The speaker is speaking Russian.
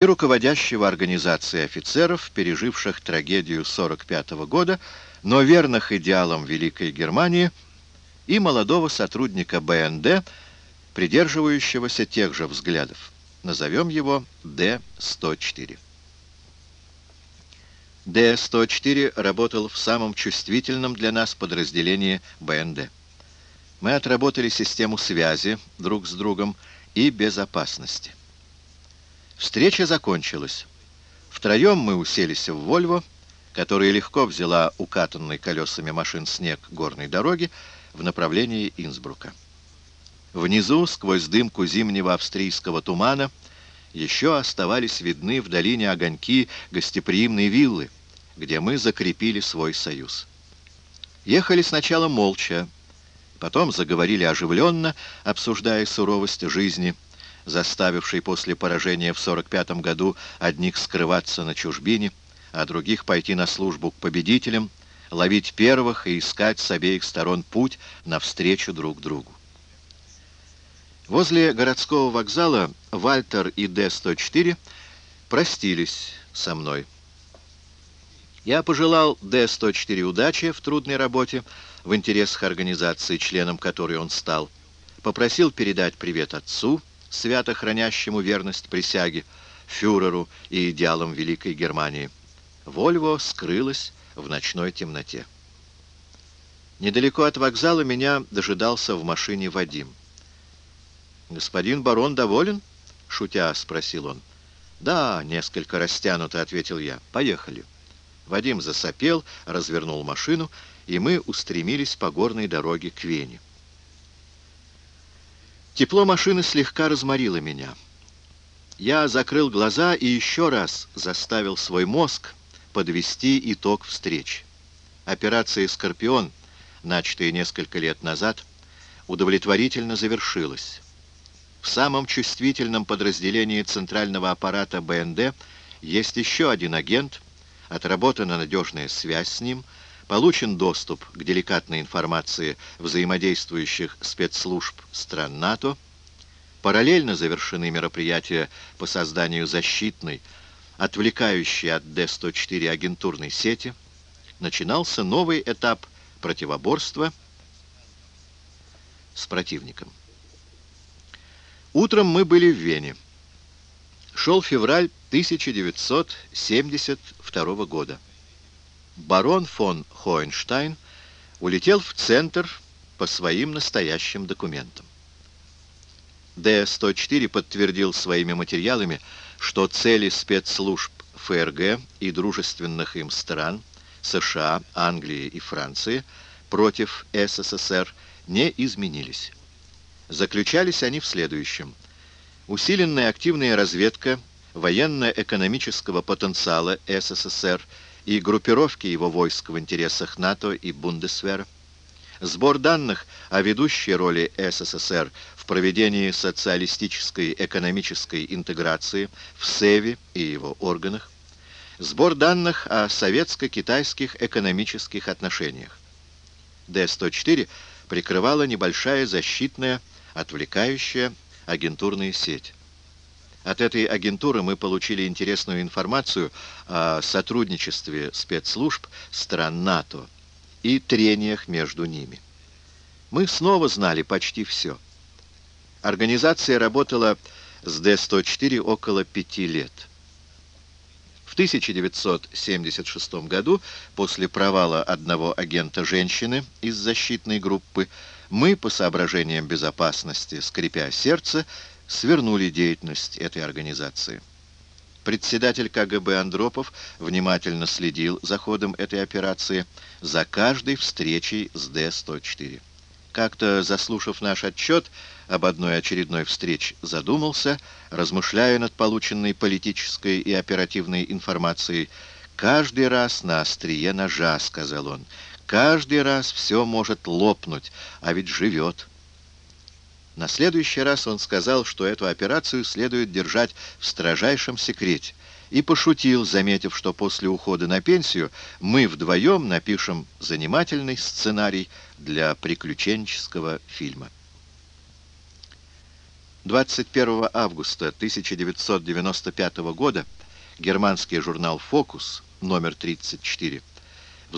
и руководящего организацией офицеров, переживших трагедию 45 года, но верных идеалам Великой Германии, и молодого сотрудника БНД, придерживающегося тех же взглядов. Назовем его Д-104. Д-104 работал в самом чувствительном для нас подразделении БНД. Мы отработали систему связи друг с другом и безопасности. Встреча закончилась. Втроем мы уселись в «Вольво», которая легко взяла укатанный колесами машин снег горной дороги в направлении Инсбрука. Внизу, сквозь дымку зимнего австрийского тумана, еще оставались видны в долине огоньки гостеприимной виллы, где мы закрепили свой союз. Ехали сначала молча, потом заговорили оживленно, обсуждая суровость жизни – заставивший после поражения в 45 году одних скрываться на чужбине, а других пойти на службу к победителям, ловить первых и искать с обеих сторон путь навстречу друг другу. Возле городского вокзала Вальтер и Д-104 простились со мной. Я пожелал Д-104 удачи в трудной работе, в интересах организации, членом которой он стал. Попросил передать привет отцу, свято хранящему верность присяге, фюреру и идеалам Великой Германии. Вольво скрылась в ночной темноте. Недалеко от вокзала меня дожидался в машине Вадим. «Господин барон доволен?» — шутя спросил он. «Да, несколько растянуто», — ответил я. «Поехали». Вадим засопел, развернул машину, и мы устремились по горной дороге к Вене. Тепло машины слегка разморило меня. Я закрыл глаза и еще раз заставил свой мозг подвести итог встреч. Операция «Скорпион», начатая несколько лет назад, удовлетворительно завершилась. В самом чувствительном подразделении центрального аппарата БНД есть еще один агент, отработана надежная связь с ним — Получен доступ к деликатной информации взаимодействующих спецслужб стран НАТО. Параллельно завершены мероприятия по созданию защитной, отвлекающей от Д-104 агентурной сети. Начинался новый этап противоборства с противником. Утром мы были в Вене. Шел февраль 1972 года барон фон Хоенштайн улетел в центр по своим настоящим документам. Д-104 подтвердил своими материалами, что цели спецслужб ФРГ и дружественных им стран США, Англии и Франции против СССР не изменились. Заключались они в следующем. Усиленная активная разведка военно-экономического потенциала СССР – и группировки его войск в интересах НАТО и Бундесвера, сбор данных о ведущей роли СССР в проведении социалистической экономической интеграции в СЭВе и его органах, сбор данных о советско-китайских экономических отношениях. Д-104 прикрывала небольшая защитная, отвлекающая агентурная сеть. От этой агентуры мы получили интересную информацию о сотрудничестве спецслужб стран НАТО и трениях между ними. Мы снова знали почти все. Организация работала с Д-104 около пяти лет. В 1976 году, после провала одного агента женщины из защитной группы, мы, по соображениям безопасности, скрипя сердце, свернули деятельность этой организации. Председатель КГБ Андропов внимательно следил за ходом этой операции, за каждой встречей с Д-104. Как-то, заслушав наш отчет об одной очередной встрече, задумался, размышляя над полученной политической и оперативной информацией. «Каждый раз на острие ножа», — сказал он, — «каждый раз все может лопнуть, а ведь живет». На следующий раз он сказал, что эту операцию следует держать в строжайшем секрете, и пошутил, заметив, что после ухода на пенсию мы вдвоем напишем занимательный сценарий для приключенческого фильма. 21 августа 1995 года германский журнал «Фокус» номер 34